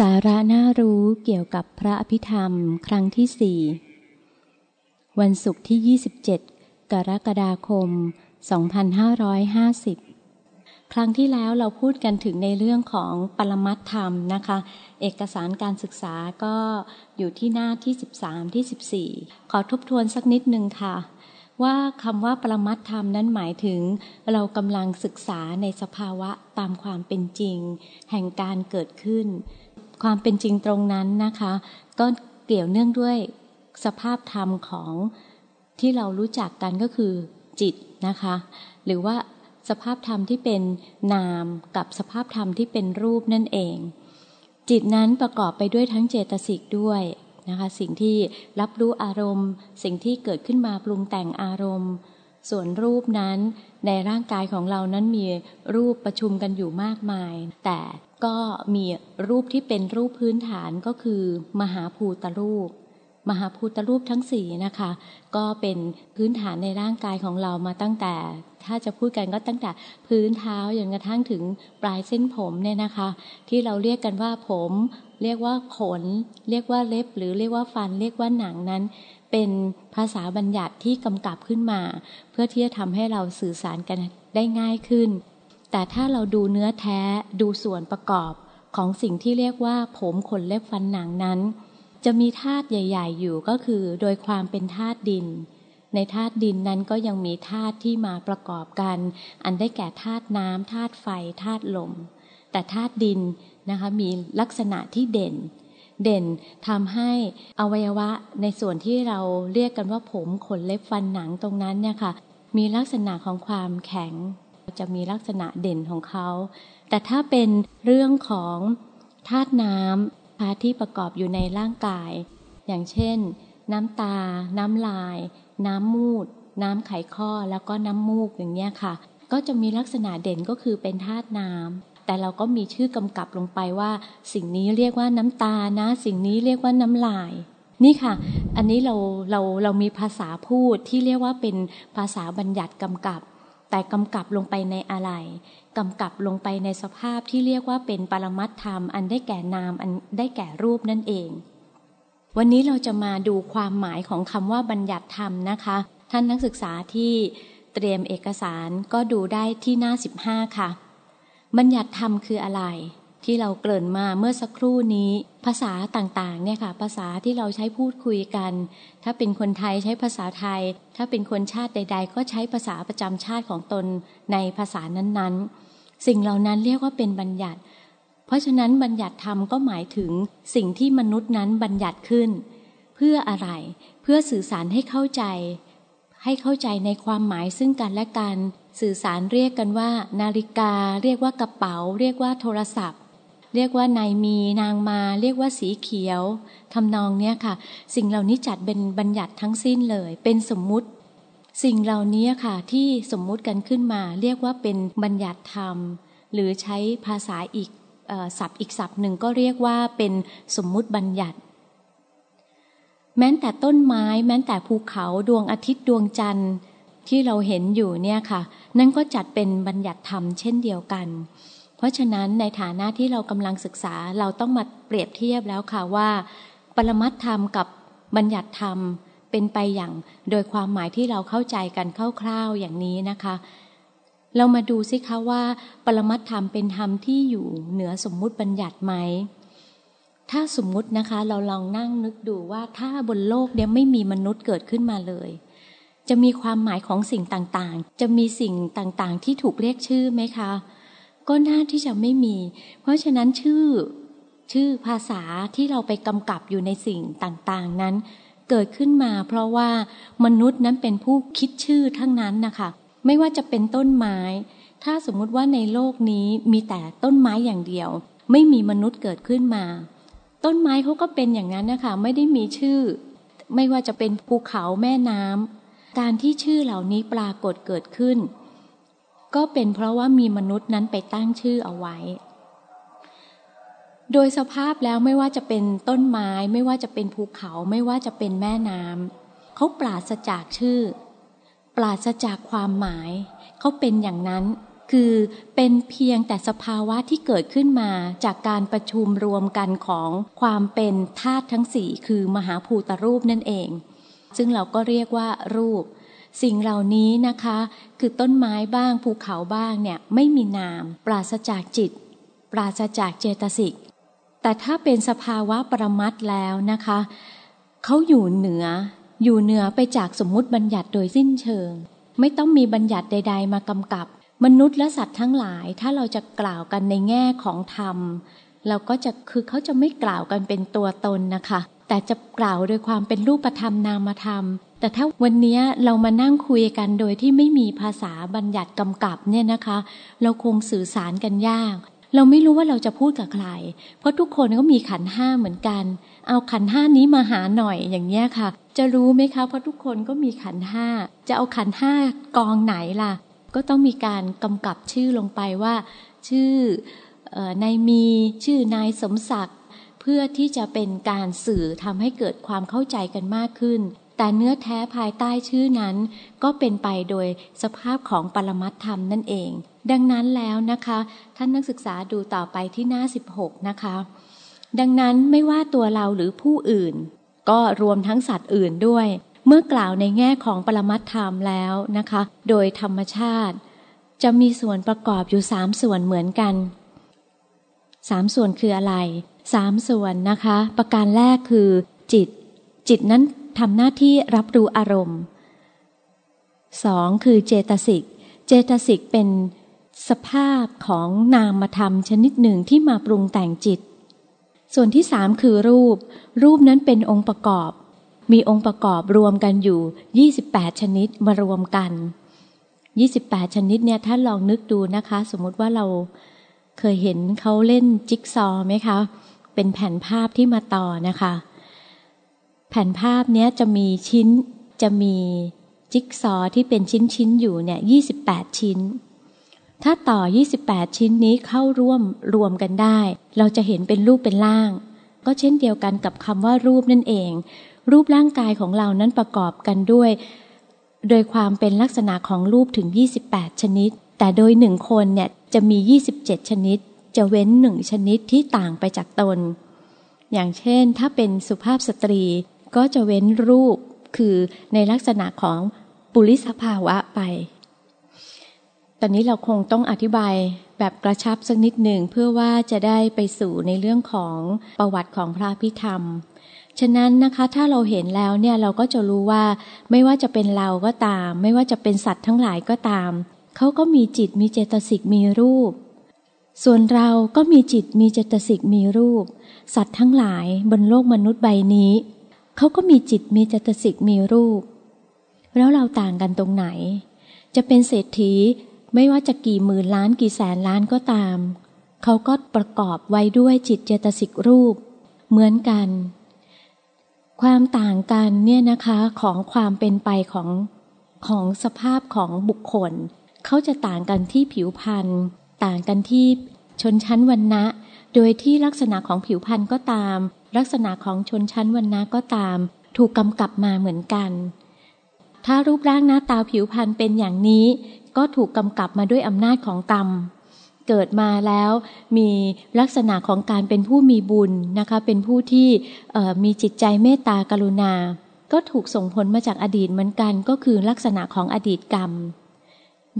สาระน่ารู้เกี่ยวกับพระอภิธรรมครั้งที่สี่วันศุกร์ที่ 27 กรกฎาคม 2550 ครั้งที่แล้วเราพูดกันถึงในเรื่องของปรมัตธรรมนะคะ เอกสารการศึกษาก็อยู่ที่หน้าที่ 13 ที่ 14 ขอทบทวนสักนิดนึงค่ะว่าคำว่าปรมัตธรรมนั้นหมายถึง เรากำลังศึกษาในสภาวะตามความเป็นจริง แห่งการเกิดขึ้น ความเป็นจริงตรงนั้นนะคะ ก็เกี่ยวเนื่องด้วยสภาพธรรมของที่เรารู้จักกันก็คือจิตนะคะ หรือว่าสภาพธรรมที่เป็นนามกับสภาพธรรมที่เป็นรูปนั่นเอง จิตนั้นประกอบไปด้วยทั้งเจตสิกด้วยนะคะสิ่งที่รับรู้อารมณ์ สิ่งที่เกิดขึ้นมาปรุงแต่งอารมณ์ ส่วนรูปนั้นในร่างกายของเรานั้นมีรูปประชุมกันอยู่มากมาย แต่ ก็มีรูปที่เป็นรูปพื้นฐานก็คือ มหาภูตรูป มหาภูตรูปทั้งสี่นะคะ ก็เป็นพื้นฐานในร่างกายของเรามาตั้งแต่ ถ้าจะพูดกันก็ตั้งแต่พื้นเท้าจนกระทั่งถึงปลายเส้นผมเนี่ยนะคะ ที่เราเรียกกันว่าผม เรียกว่าขน เรียกว่าเล็บ หรือเรียกว่าฟัน เรียกว่าหนังนั้น เป็นภาษาบัญญัติที่กำกับขึ้นมา เพื่อที่จะทำให้เราสื่อสารกันได้ง่ายขึ้น แต่ถ้าเราดูเนื้อแท้ดูส่วนประกอบของสิ่งที่เรียกว่าผมขนเล็บฟันหนังนั้น จะมีธาตุใหญ่ ๆ อยู่ก็คือโดยความเป็นธาตุดิน ในธาตุดินนั้นก็ยังมีธาตุที่มาประกอบกัน อันได้แก่ธาตุน้ำธาตุไฟธาตุลม แต่ธาตุดินนะคะมีลักษณะที่เด่น เด่นทำให้อวัยวะในส่วนที่เราเรียกกันว่าผมขนเล็บฟันหนังตรงนั้นเนี่ยค่ะมีลักษณะของความแข็ง จะมีลักษณะเด่นของเขา แต่ถ้าเป็นเรื่องของธาตุน้ำพาที่ประกอบอยู่ในร่างกาย อย่างเช่น น้ำตา น้ำลาย น้ำมูด น้ำไขข้อแล้วก็น้ำมูกอย่างเงี้ยค่ะ ก็จะมีลักษณะเด่นก็คือเป็นธาตุน้ำแต่เราก็มีชื่อกำกับลงไปว่า สิ่งนี้เรียกว่าน้ำตานะ สิ่งนี้เรียกว่าน้ำลาย นี่ค่ะ อันนี้เราเราเรามีภาษาพูดที่เรียกว่าเป็นภาษาบัญญัติกำกับ แต่กำกับลงไปในอะไรกำกับลงไปในสภาพที่เรียกว่าเป็นปรมัตธรรมอันได้แก่นามอันได้แก่รูปนั่นเอง วันนี้เราจะมาดูความหมายของคำว่าบัญญัติธรรมนะคะ ท่านนักศึกษาที่เตรียมเอกสารก็ดูได้ที่หน้า 15 ค่ะ บัญญัติธรรมคืออะไร ที่เราเกริ่นมาเมื่อสักครู่นี้ ภาษาต่างๆเนี่ยค่ะ ภาษาที่เราใช้พูดคุยกัน ถ้าเป็นคนไทยใช้ภาษาไทย ถ้าเป็นคนชาติใด ๆ ก็ใช้ภาษาประจำชาติของตนในภาษานั้นๆ สิ่งเหล่านั้นเรียกว่าเป็นบัญญัติ เพราะฉะนั้นบัญญัติธรรมก็หมายถึงสิ่งที่มนุษย์นั้นบัญญัติขึ้น เพื่ออะไรเพื่อสื่อสารให้เข้าใจ ให้เข้าใจในความหมายซึ่งกันและกัน สื่อสารเรียกกันว่า นาฬิกา เรียกว่ากระเป๋า เรียกว่าโทรศัพท์ เรียกว่านายมีนางมา เรียกว่าสีเขียวทำนองเนี้ยค่ะ สิ่งเหล่านี้จัดเป็นบัญญัติทั้งสิ้นเลย เป็นสมมุติ สิ่งเหล่านี้ค่ะที่สมมุติกันขึ้นมา เรียกว่าเป็นบัญญัติธรรม หรือใช้ภาษาอีกศัพท์อีกศัพท์หนึ่งก็เรียกว่าเป็นสมมุติบัญญัติ แม้แต่ต้นไม้ แม้แต่ภูเขาดวงอาทิตย์ดวงจันทร์ที่เราเห็นอยู่เนี่ยค่ะ นั่นก็จัดเป็นบัญญัติธรรมเช่นเดียวกัน เพราะฉะนั้นในฐานะที่เรากำลังศึกษาเราต้องมาเปรียบเทียบแล้วค่ะว่า ปรมัตธรรมกับบัญญัติธรรมเป็นไปอย่างโดยความหมายที่เราเข้าใจกันคร่าวๆอย่างนี้นะคะ เรามาดูสิคะว่า ปรมัตธรรมเป็นธรรมที่อยู่เหนือสมมุติบัญญัติไหมถ้าสมมุตินะคะเราลองนั่งนึกดูว่าถ้าบนโลกเนี้ยไม่มีมนุษย์เกิดขึ้นมาเลย จะมีความหมายของสิ่งต่างๆ จะมีสิ่งต่างๆ ที่ถูกเรียกชื่อไหมคะ ก็น่าที่จะไม่มี เพราะฉะนั้นชื่อ ชื่อภาษาที่เราไปกำกับอยู่ในสิ่งต่างๆนั้น เกิดขึ้นมา เพราะว่ามนุษย์นั้นเป็นผู้คิดชื่อทั้งนั้นนะคะไม่ว่าจะเป็นต้นไม้ ถ้าสมมุติว่าในโลกนี้มีแต่ต้นไม้อย่างเดียว ไม่มีมนุษย์เกิดขึ้นมา ต้นไม้เขาก็เป็นอย่างนั้นนะคะไม่ได้มีชื่อ ไม่ว่าจะเป็นภูเขาแม่น้ำการที่ชื่อเหล่านี้ปรากฏเกิดขึ้น ก็เป็นเพราะว่ามีมนุษย์นั้นไปตั้งชื่อเอาไว้ โดยสภาพแล้วไม่ว่าจะเป็นต้นไม้ ไม่ว่าจะเป็นภูเขาไม่ว่าจะเป็นแม่น้ำเขาปราศจากชื่อ ปราศจากความหมาย เขาเป็นอย่างนั้นคือเป็นเพียงแต่สภาวะที่เกิดขึ้นมาจากการประชุมรวมกันของความเป็นธาตุทั้งสี่คือมหาภูตรูปนั่นเอง ซึ่งเราก็เรียกว่ารูป สิ่งเหล่านี้นะคะ คือต้นไม้บ้างภูเขาบ้างเนี่ยไม่มีนาม ปราศจากจิต ปราศจากเจตสิก แต่ถ้าเป็นสภาวะปรมัตแล้วนะคะเขาอยู่เหนือ อยู่เหนือไปจากสมมุติบัญญัติโดยสิ้นเชิง ไม่ต้องมีบัญญัติใด ๆ มากำกับ มนุษย์และสัตว์ทั้งหลาย ถ้าเราจะกล่าวกันในแง่ของธรรมเราก็จะคือเขาจะไม่กล่าวกันเป็นตัวตนนะคะ แต่จะกล่าวโดยความเป็นรูปธรรมนามธรรม แต่ถ้าวันนี้เรามานั่งคุยกันโดยที่ไม่มีภาษาบัญญัติกำกับเนี่ยนะคะ เราคงสื่อสารกันยาก เราไม่รู้ว่าเราจะพูดกับใคร เพราะทุกคนก็มีขันห้าเหมือนกัน เอาขันห้านี้มาหาหน่อยอย่างเงี้ยค่ะ จะรู้ไหมคะเพราะทุกคนก็มีขันห้าจะเอาขันห้ากองไหนล่ะ ก็ต้องมีการกำกับชื่อลงไปว่า ชื่อนายมีชื่อนายสมศักดิ์เพื่อที่จะเป็นการสื่อทำให้เกิดความเข้าใจกันมากขึ้น แต่เนื้อแท้ภายใต้ชื่อนั้น ก็เป็นไปโดยสภาพของปรมัตธรรมนั่นเอง ดังนั้นแล้วนะคะ ท่านนักศึกษาดูต่อไปที่หน้า 16 นะคะ ดังนั้นไม่ว่าตัวเราหรือผู้อื่น ก็รวมทั้งสัตว์อื่นด้วย เมื่อกล่าวในแง่ของปรมัตธรรมแล้วนะคะ โดยธรรมชาติ จะมีส่วนประกอบอยู่สามส่วนเหมือนกันสามส่วนคืออะไรสามส่วนนะคะ ประการแรกคือจิต จิตนั้น ทำหน้าที่รับรู้อารมณ์สองคือเจตสิก เจตสิกเป็นสภาพของนามธรรมชนิดหนึ่งที่มาปรุงแต่งจิต ส่วนที่สามคือรูป รูปนั้นเป็นองค์ประกอบ มีองค์ประกอบรวมกันอยู่ 28 ชนิดมารวมกัน 28 ชนิดเนี่ยถ้าลองนึกดูนะคะ สมมติว่าเราเคยเห็นเขาเล่นจิ๊กซอไหมคะ เป็นแผ่นภาพที่มาต่อนะคะ แผ่นภาพเนี้ยจะมีชิ้นจะมีจิ๊กซอที่เป็นชิ้นๆอยู่เนี่ย28ชิ้น ถ้าต่อ28ชิ้นนี้เข้าร่วมรวมกันได้ เราจะเห็นเป็นรูปเป็นร่าง ก็เช่นเดียวกันกับคำว่ารูปนั่นเอง รูปร่างกายของเรานั้นประกอบกันด้วย โดยความเป็นลักษณะของรูปถึง 28 ชนิด แต่โดยหนึ่งคนเนี่ยจะมี 27 ชนิด จะเว้นหนึ่งชนิดที่ต่างไปจากตน อย่างเช่น ถ้าเป็นสุภาพสตรี ก็จะเว้นรูปคือในลักษณะของปุริสภาวะไป ตอนนี้เราคงต้องอธิบายแบบกระชับสักนิดหนึ่งเพื่อว่าจะได้ไปสู่ในเรื่องของประวัติของพระพิธรรม ฉะนั้นนะคะถ้าเราเห็นแล้วเนี่ยเราก็จะรู้ว่าไม่ว่าจะเป็นเราก็ตาม ไม่ว่าจะเป็นสัตว์ทั้งหลายก็ตามเขาก็มีจิตมีเจตสิกมีรูป ส่วนเราก็มีจิตมีเจตสิกมีรูป สัตว์ทั้งหลายบนโลกมนุษย์ใบนี้ เขาก็มีจิตมีเจตสิกมีรูป แล้วเราต่างกันตรงไหน จะเป็นเศรษฐีไม่ว่าจะกี่หมื่นล้านกี่แสนล้านก็ตาม เขาก็ประกอบไว้ด้วยจิตเจตสิกรูป เหมือนกัน ความต่างกันเนี่ยนะคะของความเป็นไปของของสภาพของบุคคล เขาจะต่างกันที่ผิวพรรณต่างกันที่ชนชั้นวรรณะ โดยที่ลักษณะของผิวพรรณก็ตาม ลักษณะของชนชั้นวรรณะก็ตาม ถูกกำกับมาเหมือนกัน ถ้ารูปร่างหน้าตาผิวพรรณเป็นอย่างนี้ ก็ถูกกำกับมาด้วยอำนาจของกรรม เกิดมาแล้วมีลักษณะของการเป็นผู้มีบุญนะคะ เป็นผู้ที่มีจิตใจเมตตากรุณา ก็ถูกส่งผลมาจากอดีตเหมือนกัน ก็คือลักษณะของอดีตกรรม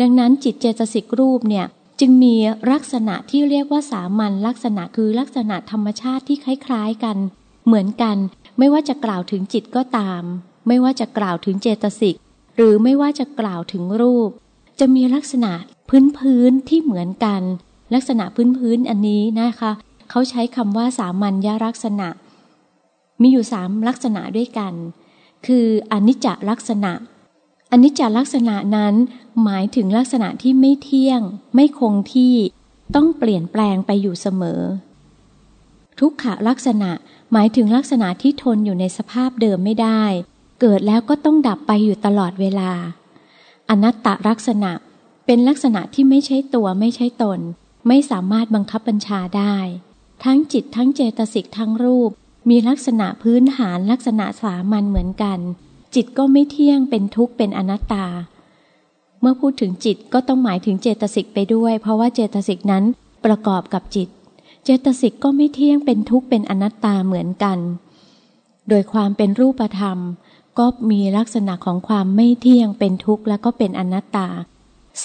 ดังนั้นจิตเจตสิกรูปเนี่ย จึงมีลักษณะที่เรียกว่าสามัญลักษณะคือลักษณะธรรมชาติที่คล้ายๆกัน เหมือนกัน ไม่ว่าจะกล่าวถึงจิตก็ตาม ไม่ว่าจะกล่าวถึงเจตสิกหรือไม่ว่าจะกล่าวถึงรูป จะมีลักษณะพื้นพื้นที่เหมือนกัน ลักษณะพื้นพื้นอันนี้นะคะ เขาใช้คำว่าสามัญญลักษณะ มีอยู่สามลักษณะด้วยกัน คืออนิจจลักษณะ อนิจจลักษณะนั้นหมายถึงลักษณะที่ไม่เที่ยง ไม่คงที่ต้องเปลี่ยนแปลงไปอยู่เสมอ ทุกขลักษณะหมายถึงลักษณะที่ทนอยู่ในสภาพเดิมไม่ได้ เกิดแล้วก็ต้องดับไปอยู่ตลอดเวลา อนัตตลักษณะเป็นลักษณะที่ไม่ใช่ตัวไม่ใช่ตน ไม่สามารถบังคับบัญชาได้ ทั้งจิตทั้งเจตสิกทั้งรูป มีลักษณะพื้นฐานลักษณะสามัญเหมือนกัน จิตก็ไม่เที่ยงเป็นทุกข์เป็นอนัตตา เมื่อพูดถึงจิตก็ต้องหมายถึงเจตสิกไปด้วย เพราะว่าเจตสิกนั้นประกอบกับจิต เจตสิกก็ไม่เที่ยงเป็นทุกข์เป็นอนัตตาเหมือนกัน โดยความเป็นรูปธรรม ก็มีลักษณะของความไม่เที่ยงเป็นทุกข์แล้วก็เป็นอนัตตา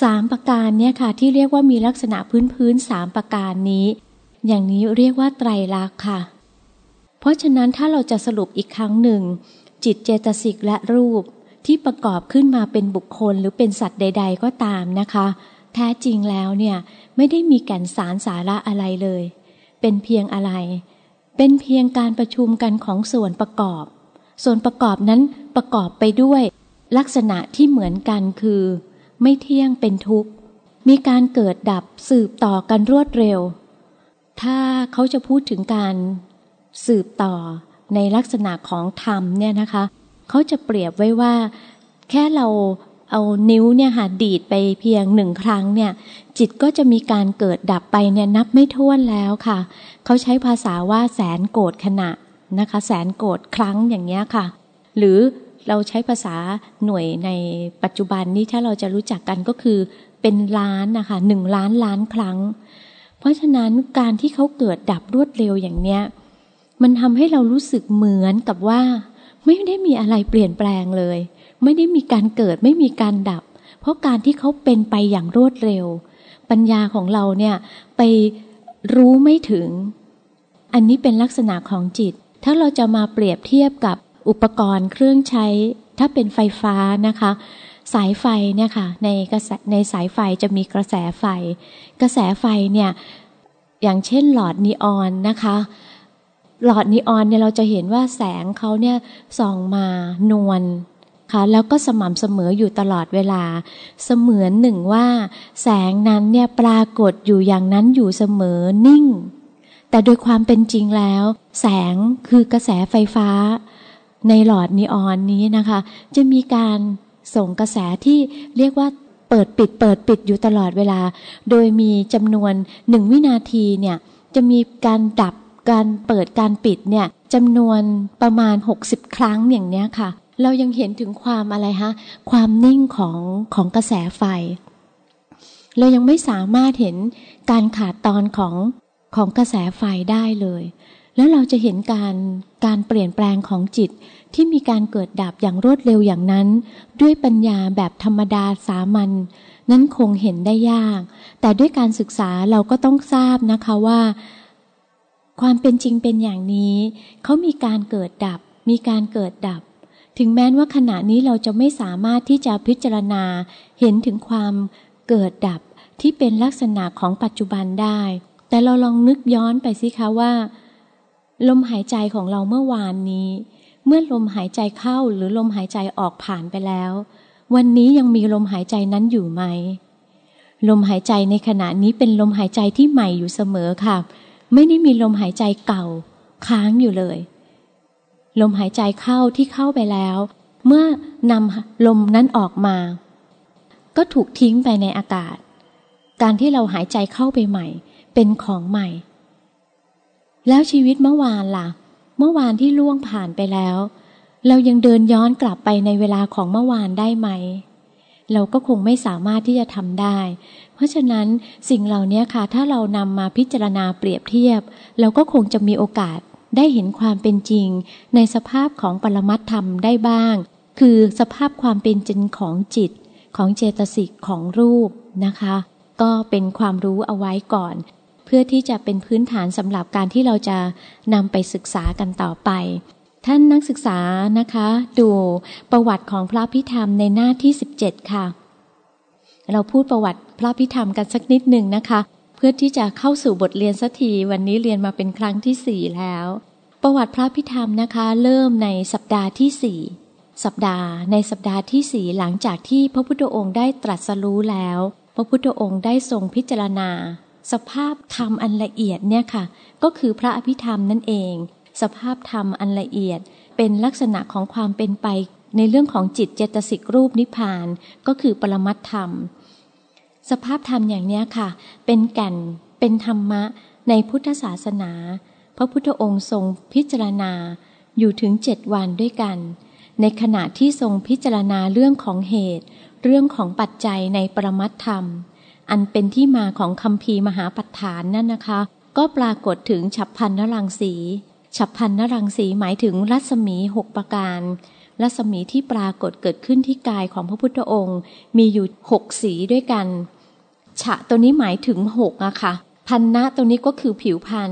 สามประการเนี่ยค่ะที่เรียกว่ามีลักษณะพื้นพื้นสามประการนี้ อย่างนี้เรียกว่าไตรลักษณ์ค่ะ เพราะฉะนั้นถ้าเราจะสรุปอีกครั้งหนึ่ง จิตเจตสิกและรูปที่ประกอบขึ้นมาเป็นบุคคลหรือเป็นสัตว์ใด ๆ ก็ตามนะคะ แท้จริงแล้วเนี่ยไม่ได้มีแก่นสารสาระอะไรเลย เป็นเพียงอะไร เป็นเพียงการประชุมกันของส่วนประกอบ ส่วนประกอบนั้นประกอบไปด้วย ลักษณะที่เหมือนกันคือ ไม่เที่ยงเป็นทุกข์ มีการเกิดดับสืบต่อกันรวดเร็ว ถ้าเขาจะพูดถึงการสืบต่อ ในลักษณะของธรรมเนี่ยนะคะเขาจะเปรียบไว้ว่า แค่เราเอานิ้วเนี่ยค่ะดีดไปเพียงหนึ่งครั้งเนี่ย จิตก็จะมีการเกิดดับไปเนี่ยนับไม่ถ้วนแล้วค่ะ เขาใช้ภาษาว่าแสนโกรธขณะนะคะ แสนโกรธครั้งอย่างเงี้ยค่ะ หรือเราใช้ภาษาหน่วยในปัจจุบันนี้ถ้าเราจะรู้จักกันก็คือเป็นล้านนะคะหนึ่งล้านล้านครั้ง เพราะฉะนั้นการที่เขาเกิดดับรวดเร็วอย่างเนี้ย มันทำให้เรารู้สึกเหมือนกับว่า ไม่ได้มีอะไรเปลี่ยนแปลงเลย ไม่ได้มีการเกิดไม่มีการดับ เพราะการที่เขาเป็นไปอย่างรวดเร็ว ปัญญาของเราเนี่ยไปรู้ไม่ถึง อันนี้เป็นลักษณะของจิต ถ้าเราจะมาเปรียบเทียบกับอุปกรณ์เครื่องใช้ ถ้าเป็นไฟฟ้านะคะ สายไฟเนี่ยค่ะในกระแสในสายไฟจะมีกระแสไฟ กระแสไฟเนี่ยอย่างเช่นหลอดนีออนนะคะ หลอดนีออนเนี่ยเราจะเห็นว่าแสงเขาเนี่ยส่องมานวลค่ะแล้วก็สม่ำเสมออยู่ตลอดเวลา เสมือนหนึ่งว่า แสงนั้นเนี่ยปรากฏอยู่อย่างนั้นอยู่เสมอนิ่ง แต่โดยความเป็นจริงแล้ว แสงคือกระแสไฟฟ้า ในหลอดนีออนนี้นะคะ จะมีการส่งกระแสที่เรียกว่าเปิดปิดเปิดปิดอยู่ตลอดเวลา โดยมีจำนวนหนึ่งวินาทีเนี่ยจะมีการดับ การเปิดการปิดเนี่ยจำนวนประมาณ 60 ครั้งอย่างเนี้ยค่ะ เรายังเห็นถึงความอะไรฮะความนิ่งของของกระแสไฟ เรายังไม่สามารถเห็นการขาดตอนของของกระแสไฟได้เลย แล้วเราจะเห็นการการเปลี่ยนแปลงของจิตที่มีการเกิดดับอย่างรวดเร็วอย่างนั้น ด้วยปัญญาแบบธรรมดาสามัญนั้นคงเห็นได้ยาก แต่ด้วยการศึกษาเราก็ต้องทราบนะคะว่า ความเป็นจริงเป็นอย่างนี้ เขามีการเกิดดับ มีการเกิดดับ ถึงแม้ว่าขณะนี้เราจะไม่สามารถที่จะพิจารณา เห็นถึงความเกิดดับที่เป็นลักษณะของปัจจุบันได้ แต่เราลองนึกย้อนไปสิคะว่า ลมหายใจของเราเมื่อวานนี้ เมื่อลมหายใจเข้าหรือลมหายใจออกผ่านไปแล้ว วันนี้ยังมีลมหายใจนั้นอยู่ไหม ลมหายใจในขณะนี้เป็นลมหายใจที่ใหม่อยู่เสมอค่ะ ไม่ได้มีลมหายใจเก่า ค้างอยู่เลย ลมหายใจเข้าที่เข้าไปแล้ว เมื่อนำลมนั้นออกมา ก็ถูกทิ้งไปในอากาศ การที่เราหายใจเข้าไปใหม่ เป็นของใหม่ แล้วชีวิตเมื่อวานล่ะ เมื่อวานที่ล่วงผ่านไปแล้ว เรายังเดินย้อนกลับไปในเวลาของเมื่อวานได้ไหม เราก็คงไม่สามารถที่จะทำได้ เพราะฉะนั้นสิ่งเหล่านี้ค่ะถ้าเรานำมาพิจารณาเปรียบเทียบ เราก็คงจะมีโอกาสได้เห็นความเป็นจริง ในสภาพของปรมัตธรรมได้บ้าง คือสภาพความเป็นจริงของจิต ของเจตสิกของรูปนะคะ ก็เป็นความรู้เอาไว้ก่อน เพื่อที่จะเป็นพื้นฐานสำหรับการที่เราจะนำไปศึกษากันต่อไป ท่านนักศึกษานะคะ ดูประวัติของพระพิธรรมในหน้าที่ 17 ค่ะ เราพูดประวัติพระพิธรรมกันสักนิดหนึ่งนะคะ เพื่อที่จะเข้าสู่บทเรียนสักทีวันนี้เรียนมาเป็นครั้งที่สี่แล้ว ประวัติพระพิธรรมนะคะ เริ่มในสัปดาห์ที่สี่สัปดาห์ ในสัปดาห์ที่สี่หลังจากที่พระพุทธองค์ได้ตรัสรู้แล้ว พระพุทธองค์ได้ทรงพิจารณา สภาพธรรมอันละเอียดเนี่ยค่ะ ก็คือพระอภิธรรมนั่นเอง สภาพธรรมอันละเอียด เป็นลักษณะของความเป็นไป ในเรื่องของจิตเจตสิกรูปนิพพานก็คือปรมัตธรรม สภาพธรรมอย่างนี้ค่ะ เป็นแก่นเป็นธรรมะในพุทธศาสนา พระพุทธองค์ทรงพิจารณาอยู่ถึงเจ็ดวันด้วยกัน ในขณะที่ทรงพิจารณาเรื่องของเหตุ เรื่องของปัจจัยในปรมัตธรรม อันเป็นที่มาของคำพีมหาปัฏฐานนั่นนะคะ ก็ปรากฏถึงฉับพันนรังสี ฉับพันนรังสีหมายถึงรัศมีหกประการ รัศมีที่ปรากฏเกิดขึ้นที่กายของพระพุทธองค์ มีอยู่หกสีด้วยกัน ฉะตัวนี้หมายถึงหกอะค่ะ พันนะตรงนี้ก็คือผิวพัน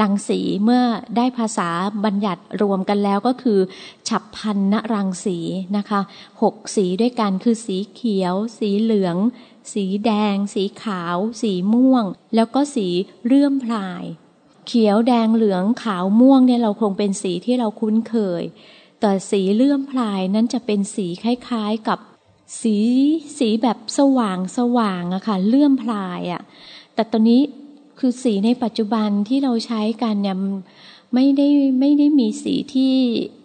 รังสีเมื่อได้ภาษาบัญญัติรวมกันแล้วก็คือ ฉับพันนรังสีนะคะหกสีด้วยกันคือสีเขียว สีเหลือง สีแดง สีขาว สีม่วง แล้วก็สีเรื่อมพลาย เขียวแดงเหลืองขาวม่วงเนี่ยเราคงเป็นสีที่เราคุ้นเคย แต่สีเลื่อมพลายนั้นจะเป็นสีคล้ายๆกับสีสีแบบสว่างสว่างอะค่ะเลื่อมพลายอะแต่ตอนนี้คือสีในปัจจุบันที่เราใช้กันเนี่ยไม่ได้ไม่ได้มีสีที่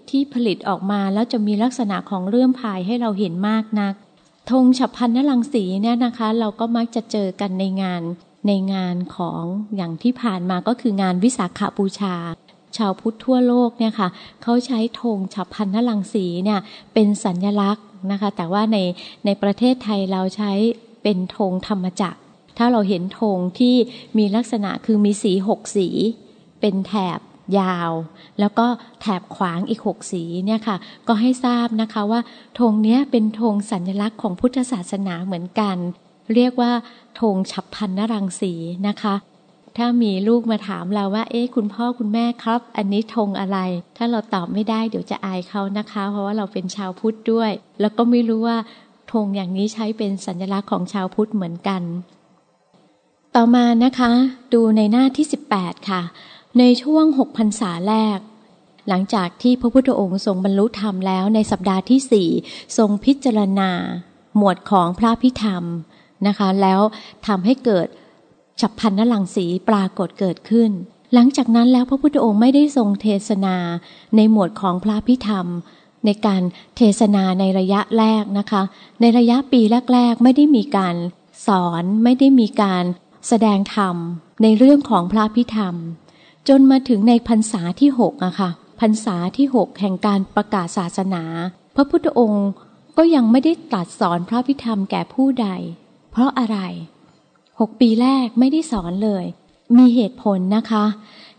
ที่ผลิตออกมาแล้วจะมีลักษณะของเรื่อมพลายให้เราเห็นมากนักธงฉับพันนลังสีเนี่ยนะคะ เราก็มักจะเจอกันในงาน ในงานของอย่างที่ผ่านมาก็คืองานวิสาขาบูชา ชาวพุทธทั่วโลกเนี่ยค่ะเขาใช้ธงฉับพันนลังสีเนี่ยเป็นสัญลักษณ์นะคะ แต่ว่าในในประเทศไทยเราใช้เป็นธงธรรมจักร ถ้าเราเห็นธงที่มีลักษณะคือมีสีหกสี เป็นแถบยาว แล้วก็แถบขวางอีกหกสีเนี่ยค่ะ ก็ให้ทราบนะคะว่าธงเนี้ยเป็นธงสัญลักษณ์ของพุทธศาสนาเหมือนกัน เรียกว่าธงฉับพันนรังสีนะคะ ถ้ามีลูกมาถามเราว่า เอ๊ะคุณพ่อคุณแม่ครับ อันนี้ธงอะไร ถ้าเราตอบไม่ได้เดี๋ยวจะอายเขานะคะ เพราะว่าเราเป็นชาวพุทธด้วย แล้วก็ไม่รู้ว่าธงอย่างนี้ใช้เป็นสัญลักษณ์ของชาวพุทธเหมือนกัน ต่อมานะคะ ดูในหน้าที่ 18 ค่ะ ในช่วง6พรรษาแรกหลังจากที่พระพุทธองค์ทรงบรรลุธรรมแล้วในสัปดาห์ที่สี่ทรงพิจารณา หมวดของพระพิธรรม นะคะแล้วทำให้เกิดฉับพันนลังสีปรากฏเกิดขึ้น หลังจากนั้นแล้วพระพุทธองค์ไม่ได้ทรงเทศนาในหมวดของพระพิธรรม ในการเทศนาในระยะแรกนะคะ ในระยะปีแรกๆไม่ได้มีการสอนไม่ได้มีการแสดงธรรมในเรื่องของพระพิธรรม จนมาถึงในพรรษาที่หกอะค่ะพรรษาที่หกแห่งการประกาศศาสนา พระพุทธองค์ก็ยังไม่ได้ตรัสสอนพระพิธรรมแก่ผู้ใด เพราะอะไรหกปีแรกไม่ได้สอนเลย มีเหตุผลนะคะ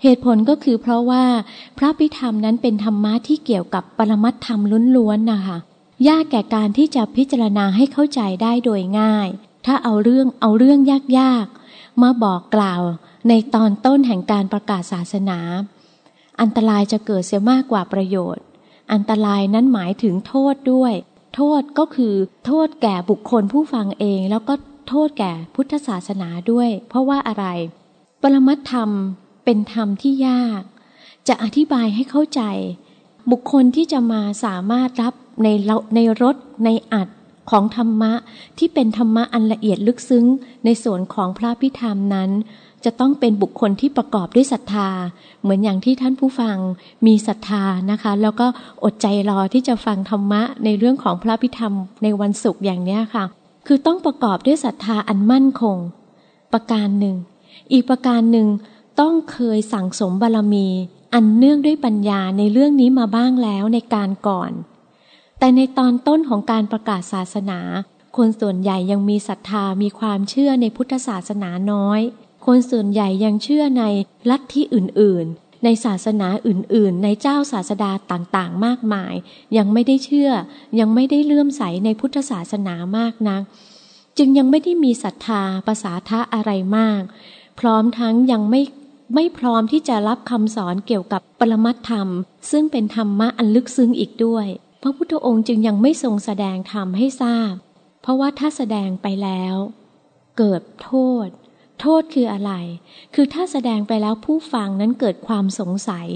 เหตุผลก็คือเพราะว่าพระพิธรรมนั้นเป็นธรรมะที่เกี่ยวกับปรมัตธรรมล้วนๆนะคะยากแก่การที่จะพิจารณาให้เข้าใจได้โดยง่าย ถ้าเอาเรื่องเอาเรื่องยากๆมาบอกกล่าวในตอนต้นแห่งการประกาศศาสนา อันตรายจะเกิดเสียมากกว่าประโยชน์ อันตรายนั้นหมายถึงโทษด้วย โทษก็คือโทษแก่บุคคลผู้ฟังเอง แล้วก็โทษแก่พุทธศาสนาด้วย เพราะว่าอะไร ปรมัตธรรมเป็นธรรมที่ยาก จะอธิบายให้เข้าใจ บุคคลที่จะมาสามารถรับในในรถในอัดของธรรมะที่เป็นธรรมะอันละเอียดลึกซึ้งในส่วนของพระพิธรรมนั้น จะต้องเป็นบุคคลที่ประกอบด้วยศรัทธา เหมือนอย่างที่ท่านผู้ฟังมีศรัทธานะคะ แล้วก็อดใจรอที่จะฟังธรรมะในเรื่องของพระพิธรรมในวันศุกร์อย่างนี้ค่ะ คือต้องประกอบด้วยศรัทธาอันมั่นคง ประการหนึ่ง อีกประการหนึ่งต้องเคยสั่งสมบารมี อันเนื่องด้วยปัญญาในเรื่องนี้มาบ้างแล้วในการก่อน แต่ในตอนต้นของการประกาศศาสนา คนส่วนใหญ่ยังมีศรัทธามีความเชื่อในพุทธศาสนาน้อย คนส่วนใหญ่ยังเชื่อในลัทธิอื่นๆ ในศาสนาอื่นๆ ในเจ้าศาสดาต่างๆ มากมาย ยังไม่ได้เชื่อ ยังไม่ได้เลื่อมใสในพุทธศาสนามากนัก จึงยังไม่ได้มีศรัทธาภาษาทะอะไรมาก พร้อมทั้งยังไม่ไม่พร้อมที่จะรับคำสอนเกี่ยวกับปรมัตธรรม ซึ่งเป็นธรรมะอันลึกซึ้งอีกด้วย พระพุทธองค์จึงยังไม่ทรงแสดงธรรมให้ทราบ เพราะว่าถ้าแสดงไปแล้ว เกิดโทษ โทษคืออะไร คือถ้าแสดงไปแล้วผู้ฟังนั้นเกิดความสงสัย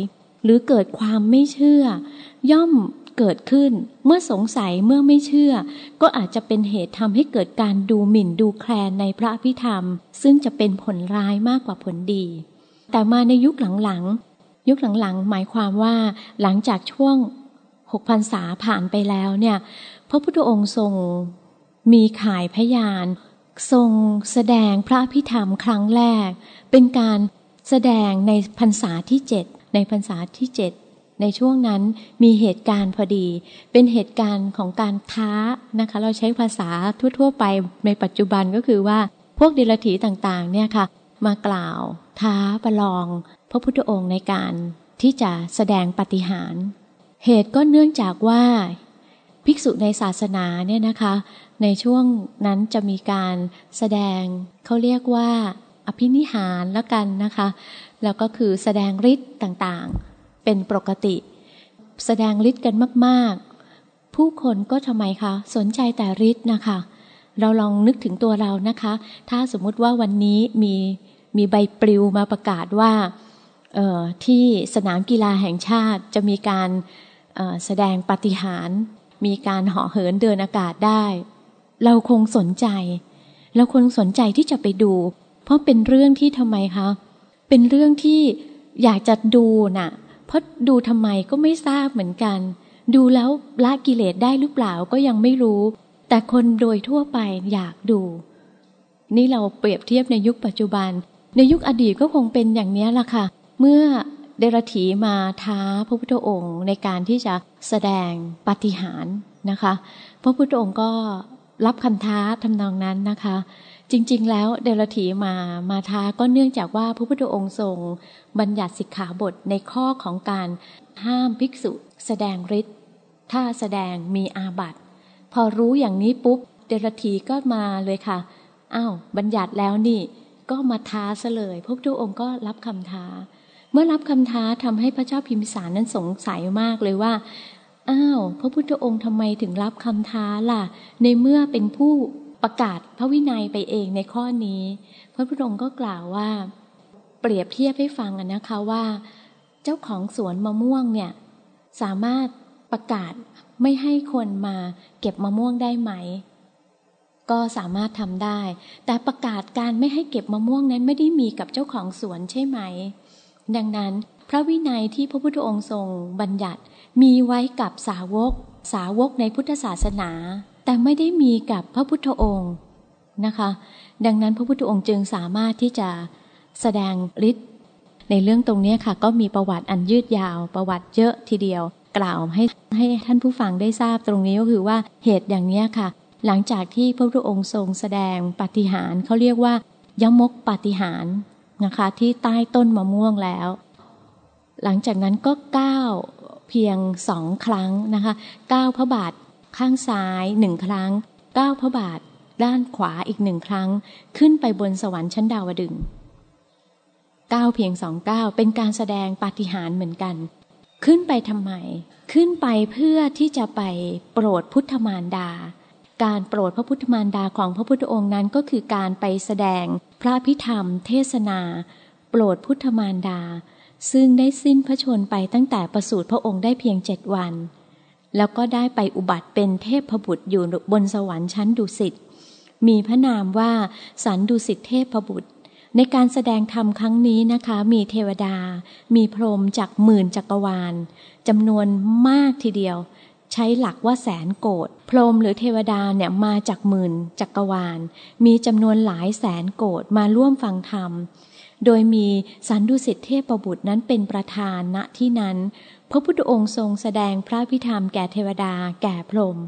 หรือเกิดความไม่เชื่อ ย่อมเกิดขึ้น เมื่อสงสัยเมื่อไม่เชื่อ ก็อาจจะเป็นเหตุทำให้เกิดการดูหมิ่นดูแคลนในพระพิธรรม ซึ่งจะเป็นผลร้ายมากกว่าผลดี แต่มาในยุคหลังๆ ยุคหลังๆ หมายความว่าหลังจากช่วงหกพันษาผ่านไปแล้วเนี่ย พระพุทธองค์ทรงมีขายพยาน ทรงแสดงพระพิธรรมครั้งแรก เป็นการแสดงในพรรษาที่เจ็ดในพรรษาที่เจ็ดในช่วงนั้นมีเหตุการณ์พอดี เป็นเหตุการณ์ของการท้านะคะ เราใช้ภาษาทั่ว ๆ ไปในปัจจุบันก็คือว่าพวกเดรัจฉีต่างๆเนี่ยค่ะ มากล่าวท้าประลอง พระพุทธองค์ในการที่จะแสดงปฏิหาร เหตุก็เนื่องจากว่า ภิกษุในศาสนาเนี่ยนะคะ ในช่วงนั้นจะมีการแสดงเขาเรียกว่าอภินิหารแล้วกันนะคะ แล้วก็คือแสดงฤทธิ์ต่างๆ เป็นปกติ แสดงฤทธิ์กันมากๆ ผู้คนก็ทำไมคะสนใจแต่ฤทธิ์นะคะ เราลองนึกถึงตัวเรานะคะ ถ้าสมมุติว่าวันนี้มีมีใบปลิวมาประกาศว่าที่สนามกีฬาแห่งชาติจะมีการแสดงปฏิหาร มีการเหาะเหินเดินอากาศได้ เราคงสนใจ เราคงสนใจที่จะไปดู เพราะเป็นเรื่องที่ทำไมคะ เป็นเรื่องที่อยากจะดูนะ่ะ เพราะดูทำไมก็ไม่ทราบเหมือนกัน ดูแล้วละกิเลสได้หรือเปล่าก็ยังไม่รู้ แต่คนโดยทั่วไปอยากดู นี่เราเปรียบเทียบในยุคปัจจุบัน ในยุคอดีตก็คงเป็นอย่างนี้ละค่ะ เมื่อ เดรถีมาท้าพระพุทธองค์ในการที่จะแสดงปฏิหารนะคะ พระพุทธองค์ก็รับคำท้าทำนองนั้นนะคะ จริงๆ แล้วเดรถีมามาท้าก็เนื่องจากว่าพระพุทธองค์ทรงบัญญัติสิกขาบทในข้อของการห้ามภิกษุ แสดงฤทธิ์ถ้าแสดงมีอาบัติพอรู้อย่างนี้ปุ๊บเดรถีก็มาเลยค่ะอ้าวบัญญัติแล้วนี่ก็มาท้าซะเลยพระพุทธองค์ก็รับคำท้า เมื่อรับคำท้าทำให้พระเจ้าพิมพิสารนั้นสงสัยมากเลยว่าอ้าวพระพุทธองค์ทำไมถึงรับคำท้าล่ะ ในเมื่อเป็นผู้ประกาศพระวินัยไปเองในข้อนี้ พระพุทธองค์ก็กล่าวว่า เปรียบเทียบให้ฟังนะคะว่า เจ้าของสวนมะม่วงเนี่ยสามารถประกาศไม่ให้คนมาเก็บมะม่วงได้ไหม ก็สามารถทำได้ แต่ประกาศการไม่ให้เก็บมะม่วงนั้นไม่ได้มีกับเจ้าของสวนใช่ไหม ดังนั้น พระวินัยที่พระพุทธองค์ทรงบัญญัติมีไว้กับสาวก สาวกในพุทธศาสนา แต่ไม่ได้มีกับพระพุทธองค์นะคะ ดังนั้นพระพุทธองค์จึงสามารถที่จะแสดงฤทธิ์ในเรื่องตรงนี้ค่ะ ก็มีประวัติอันยืดยาว ประวัติเยอะทีเดียว กล่าวให้ให้ท่านผู้ฟังได้ทราบตรงนี้ก็คือว่าเหตุอย่างนี้ค่ะ หลังจากที่พระพุทธองค์ทรงแสดงปฏิหารเขาเรียกว่ายมกปฏิหาร นะคะที่ใต้ต้นมะม่วงแล้ว หลังจากนั้นก็ก้าวเพียงสองครั้งนะคะก้าวพระบาทข้างซ้ายหนึ่งครั้งก้าวพระบาทด้านขวาอีกหนึ่งครั้ง ขึ้นไปบนสวรรค์ชั้นดาวดึงก้าวเพียงสองก้าวเป็นการแสดงปาฏิหาริย์เหมือนกัน ขึ้นไปทำไม ขึ้นไปเพื่อที่จะไปโปรดพุทธมารดา การโปรดพระพุทธมารดาของพระพุทธองค์นั้นก็คือการไปแสดงพระพิธรรม เทศนา โปรดพุทธมารดา ซึ่งได้สิ้นพระชนไปตั้งแต่ประสูติพระองค์ได้เพียงเจ็ดวัน แล้วก็ได้ไปอุบัติเป็นเทพบุตรอยู่บนสวรรค์ชั้นดุสิตมีพระนามว่าสันดุสิตเทพบุตร ในการแสดงธรรมครั้งนี้นะคะ มีเทวดา มีพรหมจากหมื่นจักรวาลจำนวนมากทีเดียว ใช้หลักว่าแสนโกดพรหมหรือเทวดาเนี่ยมาจากหมื่นจักรวาล มีจำนวนหลายแสนโกดมาร่วมฟังธรรม โดยมีสันดุสิตเทพบุตรนั้นเป็นประธานณที่นั้น พระพุทธองค์ทรงแสดงพระพิธรรมแก่เทวดาแก่พรหม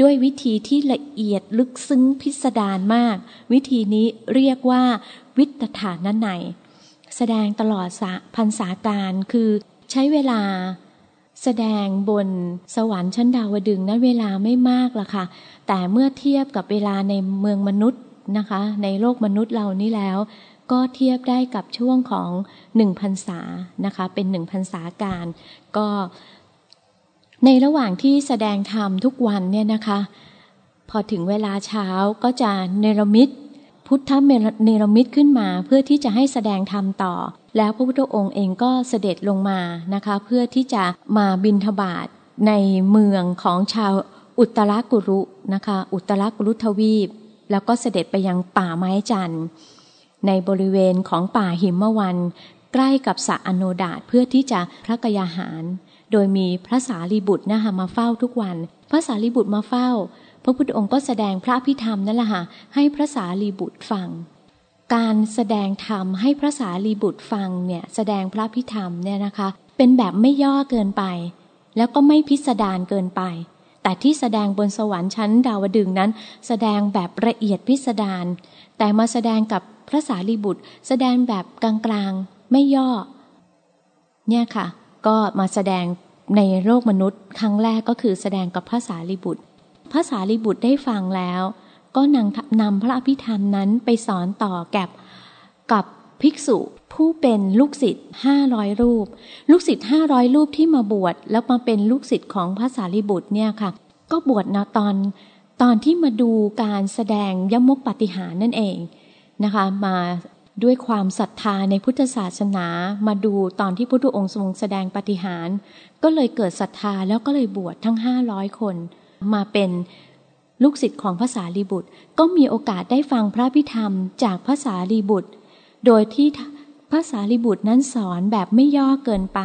ด้วยวิธีที่ละเอียดลึกซึ้งพิสดารมาก วิธีนี้เรียกว่า วิตฐานนันไหน แสดงตลอดพันษาการคือใช้เวลา แสดงบนสวรรค์ชั้นดาวดึงนั้นเวลาไม่มากละค่ะ แต่เมื่อเทียบกับเวลาในเมืองมนุษย์นะคะ ในโลกมนุษย์เรานี้แล้ว ก็เทียบได้กับช่วงของหนึ่งพันษานะคะ เป็นหนึ่งพันษาการ ก็ในระหว่างที่แสดงธรรมทุกวันเนี่ยนะคะ พอถึงเวลาเช้าก็จะเนรมิตพุทธเนรมิตขึ้นมาเพื่อที่จะให้แสดงธรรมต่อ แล้วพระพุทธองค์เองก็เสด็จลงมานะคะ เพื่อที่จะมาบินทบาทในเมืองของชาวอุตรกุรุนะคะ อุตรกุรุทวีป แล้วก็เสด็จไปยังป่าไม้จันทร์ ในบริเวณของป่าหิมวัน ใกล้กับสระอโนดาตเพื่อที่จะพระกยาหาร โดยมีพระสารีบุตรนะคะมาเฝ้าทุกวัน พระสารีบุตรมาเฝ้า พระพุทธองค์ก็แสดงพระพิธรรมนั่นแหละค่ะให้พระสารีบุตรฟัง การแสดงธรรมให้พระสารีบุตรฟังเนี่ยแสดงพระพิธรรมเนี่ยนะคะ เป็นแบบไม่ย่อเกินไป แล้วก็ไม่พิสดารเกินไป แต่ที่แสดงบนสวรรค์ชั้นดาวดึงนั้น แสดงแบบละเอียดพิสดารแต่มาแสดงกับพระสารีบุตร แสดงแบบกลางๆไม่ย่อ เนี่ยค่ะ ก็มาแสดงในโลกมนุษย์ ครั้งแรกก็คือแสดงกับพระสารีบุตรพระสารีบุตรได้ฟังแล้ว ก็นำนำพระอภิธรรมนั้นไปสอนต่อแกับกับภิกษุผู้เป็นลูกศิษย์ห้าร้อยรูป ลูกศิษย์ห้าร้อยรูปที่มาบวชแล้วมาเป็นลูกศิษย์ของพระสารีบุตรเนี่ยค่ะ ก็บวชนะตอนตอนที่มาดูการแสดงยมกปฏิหารนั่นเองนะคะ มาด้วยความศรัทธาในพุทธศาสนามาดูตอนที่พุทธองค์ทรงแสดงปฏิหาร ก็เลยเกิดศรัทธาแล้วก็เลยบวชทั้งห้าร้อยคน มาเป็น ลูกศิษย์ของพระสารีบุตรก็มีโอกาสได้ฟังพระพิธรรมจากพระสารีบุตร โดยที่พระสารีบุตรนั้นสอนแบบไม่ย่อเกินไป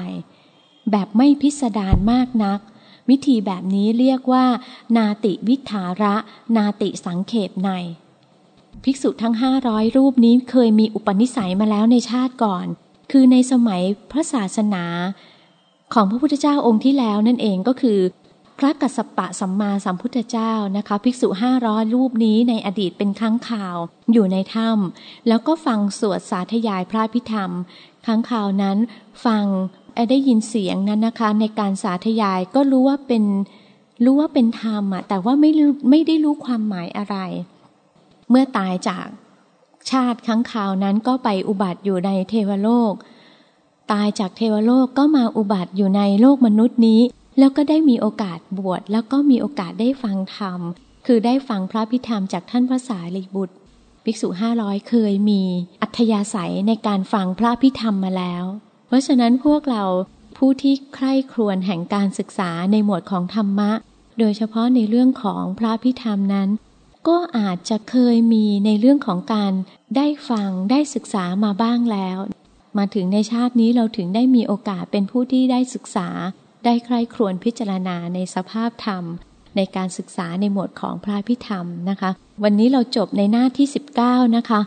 แบบไม่พิสดารมากนัก วิธีแบบนี้เรียกว่า นาติวิถาระ นาติสังเขปใน ภิกษุทั้งห้าร้อยรูปนี้เคยมีอุปนิสัยมาแล้วในชาติก่อน คือในสมัยพระศาสนา ของพระพุทธเจ้าองค์ที่แล้วนั่นเองก็คือ พระกัสสปะสัมมาสัมพุทธเจ้านะคะภิกษุห้าร้อยรูปนี้ในอดีตเป็นครั้งข่าวอยู่ในถ้ำแล้วก็ฟังสวดสาธยายพระพิธรรมครั้งข่าวนั้นฟังได้ยินเสียงนั้นนะคะ ในการสาธยายก็รู้ว่าเป็นรู้ว่าเป็นธรรมอะแต่ว่าไม่ไม่ได้รู้ความหมายอะไร เมื่อตายจากชาติครั้งข่าวนั้นก็ไปอุบัติอยู่ในเทวโลก ตายจากเทวโลกก็มาอุบัติอยู่ในโลกมนุษย์นี้ แล้วก็ได้มีโอกาสบวชแล้วก็มีโอกาสได้ฟังธรรม คือได้ฟังพระพิธรรมจากท่านพระสารีบุตร ภิกษุห้าร้อยเคยมีอัธยาศัยในการฟังพระพิธรรมมาแล้ว เพราะฉะนั้นพวกเราผู้ที่ใคร่ครวญแห่งการศึกษาในหมวดของธรรมะ โดยเฉพาะในเรื่องของพระพิธรรมนั้น ก็อาจจะเคยมีในเรื่องของการได้ฟังได้ศึกษามาบ้างแล้ว มาถึงในชาตินี้เราถึงได้มีโอกาสเป็นผู้ที่ได้ศึกษา ได้ใคร่ครวญพิจารณาในสภาพธรรม ในการศึกษาในหมวดของพระพิธรรมนะคะ วันนี้เราจบในหน้าที่ 19 นะคะ